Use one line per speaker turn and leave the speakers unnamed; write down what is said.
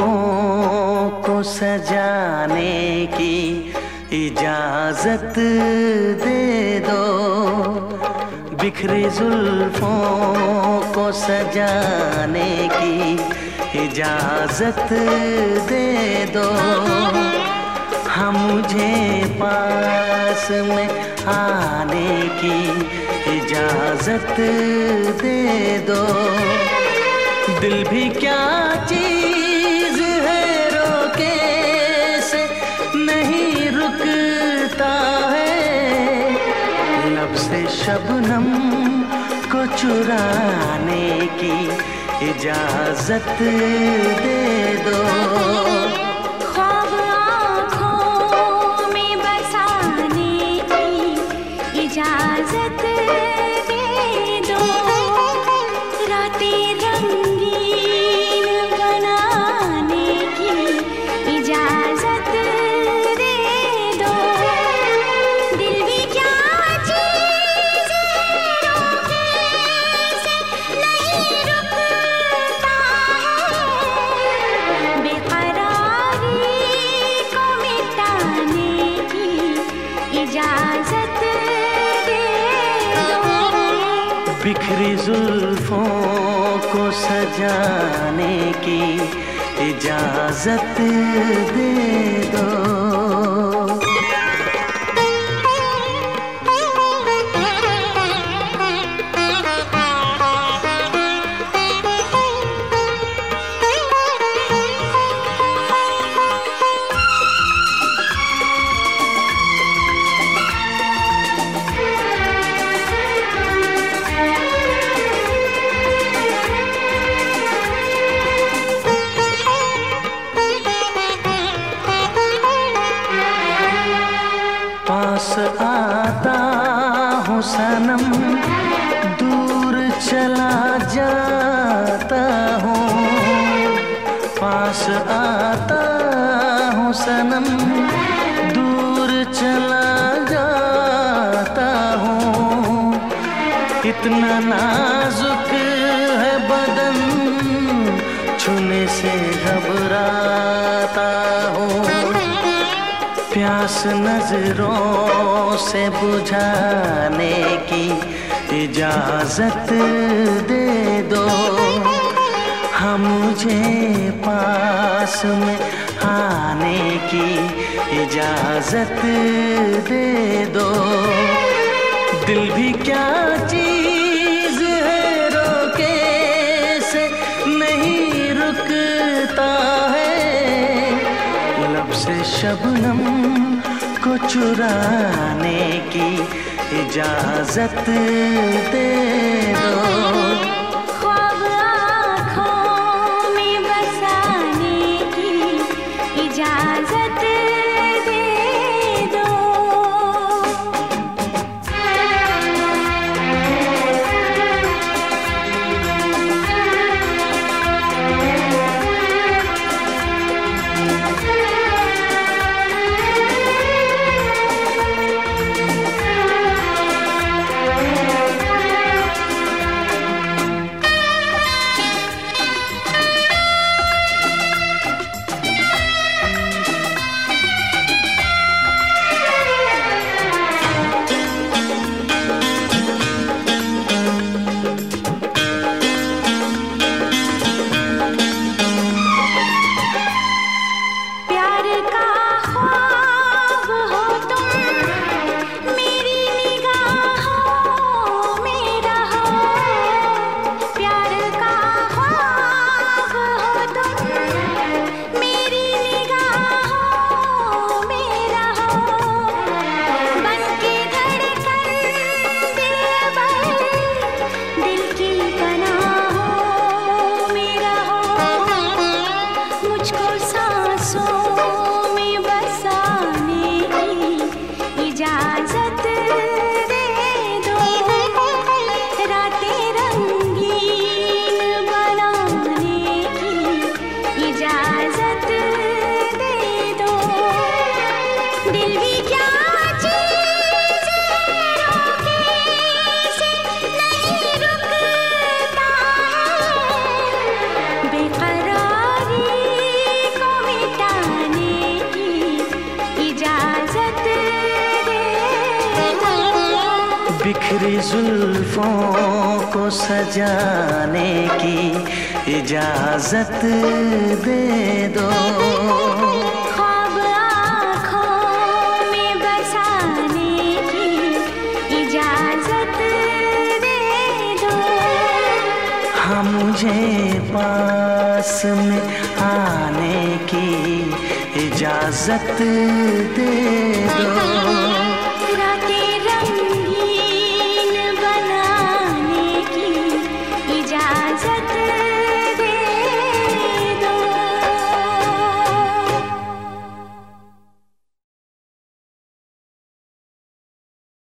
बिखरी को सजाने की इजाज़त दे दो। बिखरी जुल्फों को सजाने की इजाज़त दे दो। हम मुझे पास में आने की इजाज़त दे दो। दिल भी क्या चीज़ लब से शबनम को चुराने की इजाज़त दे दो। बिखरी जुल्फों को सजाने की इजाज़त दे दो। पास आता हूँ सनम, दूर चला जाता हूँ। पास आता हूँ सनम, दूर चला जाता हूँ। इतना नाजुक है बदन, छूने से घबराता प्यास नज़रों से बुझाने की इजाज़त दे दो। हम मुझे पास में आने की इजाज़त दे दो। दिल भी क्या चीज़ से शबनम को चुराने की इजाज़त दे दो। जुल्फों को सजाने की इजाज़त दे दो।
ख्वाब आँखों में बसाने की इजाज़त दे दो।
हाँ मुझे पास में आने की इजाज़त दे दो।
रातें